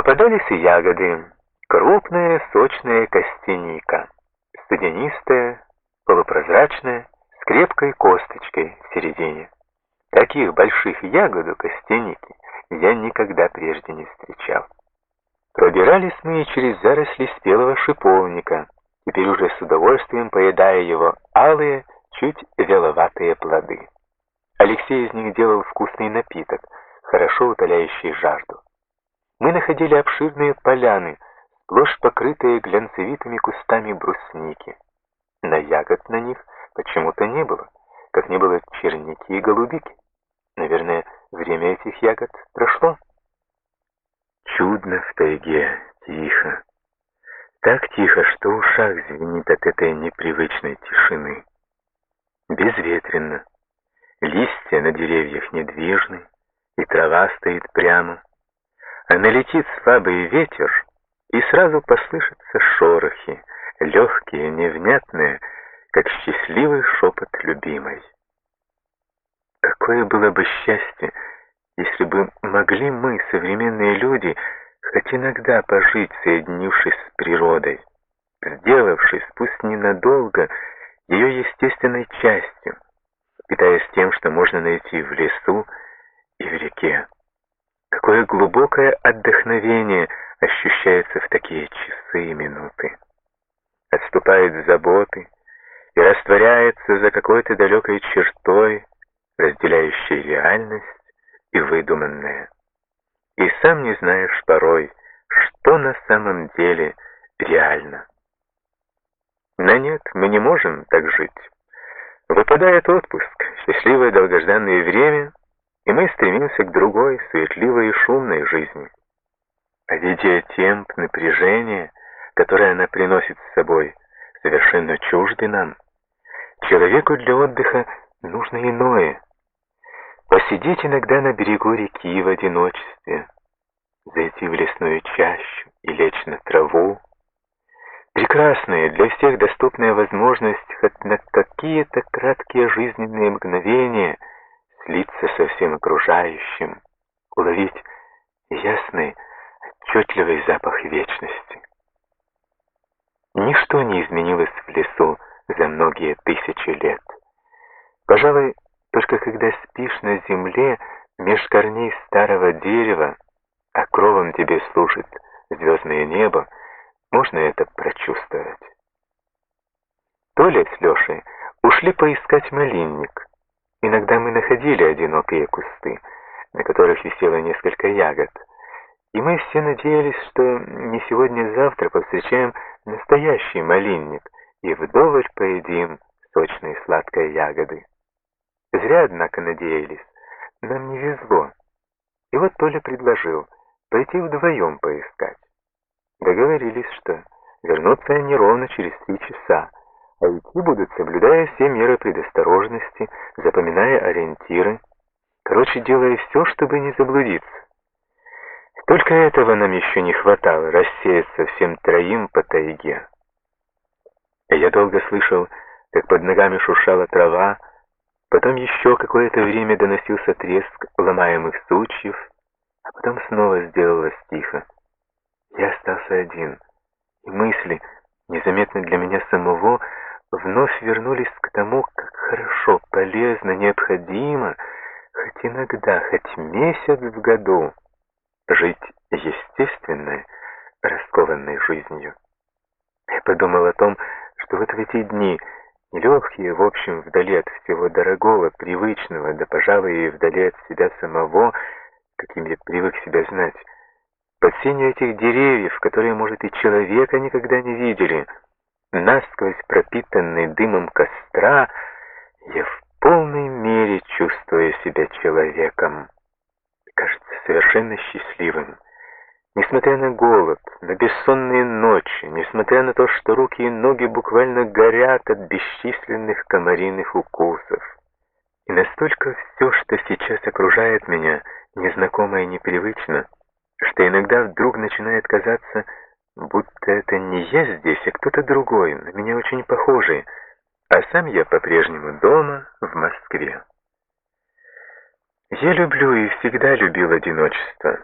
Попадались и ягоды. Крупная, сочная костяника. Студенистая, полупрозрачная, с крепкой косточкой в середине. Таких больших ягод у костяники я никогда прежде не встречал. Пробирались мы через заросли спелого шиповника, теперь уже с удовольствием поедая его алые, чуть веловатые плоды. Алексей из них делал вкусный напиток, хорошо утоляющий жажду. Мы находили обширные поляны, сплошь покрытые глянцевитыми кустами брусники. На ягод на них почему-то не было, как не было черники и голубики. Наверное, время этих ягод прошло. Чудно в тайге, тихо. Так тихо, что ушах звенит от этой непривычной тишины. Безветренно. Листья на деревьях недвижны, и трава стоит прямо. А налетит слабый ветер, и сразу послышатся шорохи, легкие, невнятные, как счастливый шепот любимой. Какое было бы счастье, если бы могли мы, современные люди, хоть иногда пожить, соединившись с природой, сделавшись, пусть ненадолго, ее естественной частью, питаясь тем, что можно найти в лесу и в реке. Какое глубокое отдохновение ощущается в такие часы и минуты. Отступает заботы и растворяется за какой-то далекой чертой, разделяющей реальность и выдуманное. И сам не знаешь порой, что на самом деле реально. Но нет, мы не можем так жить. Выпадает отпуск, счастливое долгожданное время, и мы стремимся к другой, суетливой и шумной жизни. А видя темп напряжения, которое она приносит с собой, совершенно чужды нам, человеку для отдыха нужно иное — Посидеть иногда на берегу реки в одиночестве, зайти в лесную чащу и лечь на траву. Прекрасная, для всех доступная возможность хоть на какие-то краткие жизненные мгновения слиться со всем окружающим, уловить ясный, отчетливый запах вечности. Ничто не изменилось в лесу за многие тысячи лет. Пожалуй, только когда спишь на земле меж корней старого дерева, а кровом тебе служит звездное небо, можно это прочувствовать. Толя с Лешей ушли поискать малинник. Иногда мы находили одинокие кусты, на которых висело несколько ягод. И мы все надеялись, что не сегодня-завтра а повстречаем настоящий малинник и вдоволь поедим сочные сладкой ягоды. Зря, однако, надеялись. Нам не везло. И вот Толя предложил пойти вдвоем поискать. Договорились, что вернутся они ровно через три часа, а идти будут, соблюдая все меры предосторожности, запоминая ориентиры, короче, делая все, чтобы не заблудиться. Только этого нам еще не хватало, рассеяться всем троим по тайге. Я долго слышал, как под ногами шуршала трава, Потом еще какое-то время доносился треск ломаемых сучьев, а потом снова сделалось тихо. Я остался один, и мысли, незаметно для меня самого, вновь вернулись к тому, как хорошо, полезно, необходимо, хоть иногда, хоть месяц в году, жить естественной, раскованной жизнью. Я подумал о том, что вот в эти дни Нелегкие, в общем, вдали от всего дорогого, привычного, да, пожалуй, и вдали от себя самого, каким я привык себя знать. Под сенью этих деревьев, которые, может, и человека никогда не видели, насквозь пропитанный дымом костра, я в полной мере чувствую себя человеком. Кажется, совершенно счастливым. Несмотря на голод, на бессонные ночи, несмотря на то, что руки и ноги буквально горят от бесчисленных комариных укусов. И настолько все, что сейчас окружает меня, незнакомо и непривычно, что иногда вдруг начинает казаться, будто это не я здесь, а кто-то другой, на меня очень похожий, а сам я по-прежнему дома, в Москве. Я люблю и всегда любил одиночество.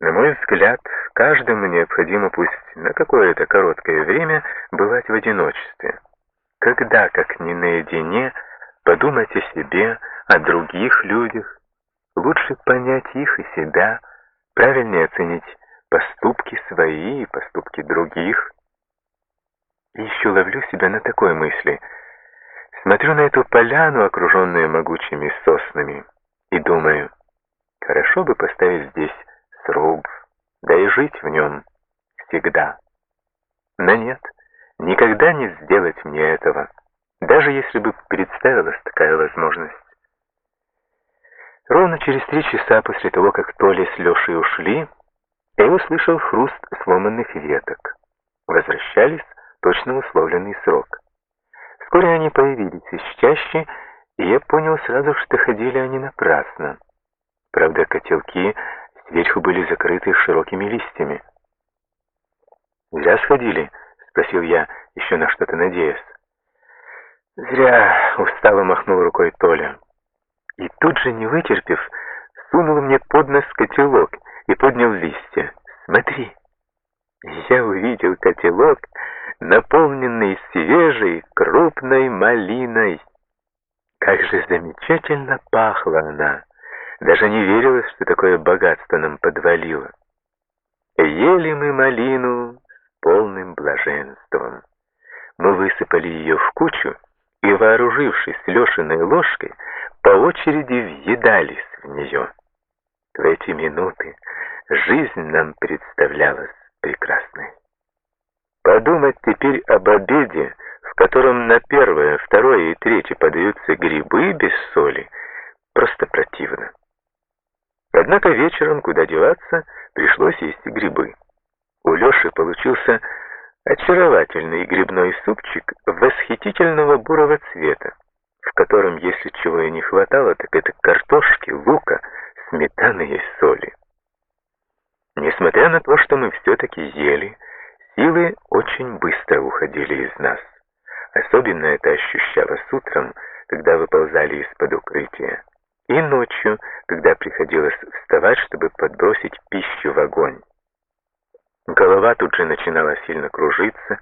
На мой взгляд, каждому необходимо пусть на какое-то короткое время бывать в одиночестве. Когда, как не наедине, подумать о себе, о других людях, лучше понять их и себя, правильнее оценить поступки свои и поступки других. И еще ловлю себя на такой мысли. Смотрю на эту поляну, окруженную могучими соснами, и думаю, хорошо бы поставить здесь сруб, да и жить в нем всегда. Но нет, никогда не сделать мне этого, даже если бы представилась такая возможность. Ровно через три часа после того, как Толя с Лешей ушли, я услышал хруст сломанных веток. Возвращались точно условленный срок. Вскоре они появились из чащи, и я понял сразу, что ходили они напрасно. Правда, котелки сверху были закрыты широкими листьями. «Зря сходили?» — спросил я, еще на что-то надеясь. «Зря!» — устало махнул рукой Толя. И тут же, не вытерпев, сунул мне под нос котелок и поднял листья. «Смотри!» Я увидел котелок, наполненный свежей крупной малиной. Как же замечательно пахла она! Даже не верилось, что такое богатство нам подвалило. Ели мы малину с полным блаженством. Мы высыпали ее в кучу и, вооружившись Лешиной ложкой, по очереди въедались в нее. В эти минуты жизнь нам представлялась прекрасной. Подумать теперь об обеде, в котором на первое, второе и третье подаются грибы без соли, просто противно. Однако вечером, куда деваться, пришлось есть и грибы. У Леши получился очаровательный грибной супчик восхитительного бурого цвета, в котором, если чего и не хватало, так это картошки, лука, сметаны и соли. Несмотря на то, что мы все-таки ели, силы очень быстро уходили из нас. Особенно это ощущалось утром, когда выползали из-под укрытия, и ночью, когда приходилось вставать, чтобы подбросить пищу в огонь. Голова тут же начинала сильно кружиться,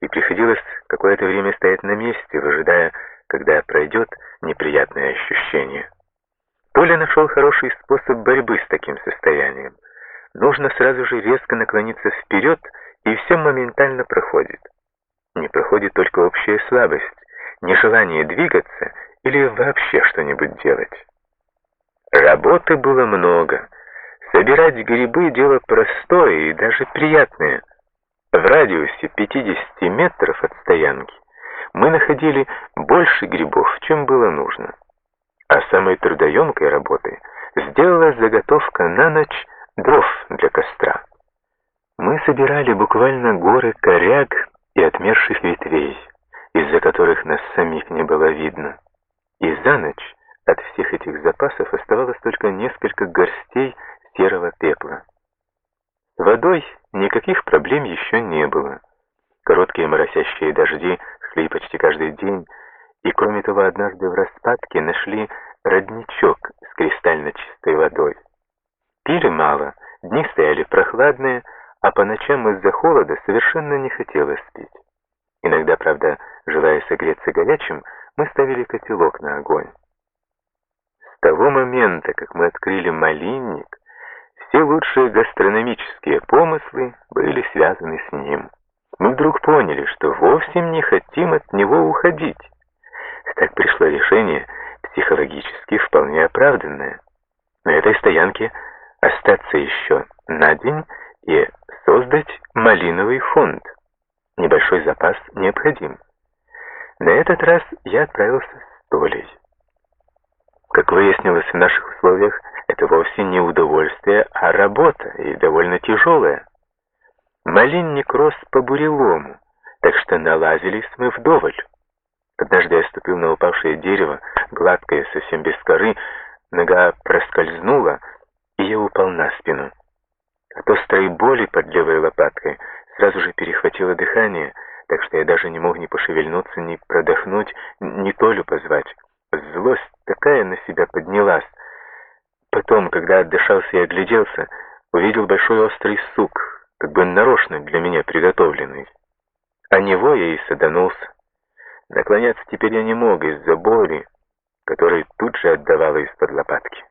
и приходилось какое-то время стоять на месте, выжидая, когда пройдет неприятное ощущение. Толя нашел хороший способ борьбы с таким состоянием. Нужно сразу же резко наклониться вперед, и все моментально проходит. Не проходит только общая слабость, нежелание двигаться или вообще что-нибудь делать. Работы было много. Собирать грибы — дело простое и даже приятное. В радиусе 50 метров от стоянки мы находили больше грибов, чем было нужно. А самой трудоемкой работой сделалась заготовка на ночь дров для костра. Мы собирали буквально горы коряг и отмерших ветвей, из-за которых нас самих не было видно. И за ночь от всех этих запасов оставалось только несколько горстей серого пепла. Водой никаких проблем еще не было. Короткие моросящие дожди шли почти каждый день, и кроме того однажды в распадке нашли родничок с кристально чистой водой. Пили мало, дни стояли прохладные, а по ночам из-за холода совершенно не хотелось спить. Иногда, правда, желая согреться горячим, мы ставили котелок на огонь. С того момента, как мы открыли малинник, все лучшие гастрономические помыслы были связаны с ним. Мы вдруг поняли, что вовсе не хотим от него уходить. Так пришло решение, психологически вполне оправданное. На этой стоянке остаться еще на день и создать малиновый фонд. Небольшой запас необходим. На этот раз я отправился с Толей. Как выяснилось в наших условиях, это вовсе не удовольствие, а работа, и довольно тяжелая. Малинник рос по бурелому, так что налазились мы вдоволь. Однажды я ступил на упавшее дерево, гладкое, совсем без коры, нога проскользнула, и я упал на спину. От острой боли под левой лопаткой сразу же перехватило дыхание, так что я даже не мог ни пошевельнуться, ни продохнуть, ни Толю позвать. Злость такая на себя поднялась. Потом, когда отдышался и огляделся, увидел большой острый сук, как бы нарочно для меня приготовленный. А него я и саданулся. Наклоняться теперь я не мог из-за боли, которая тут же отдавала из-под лопатки.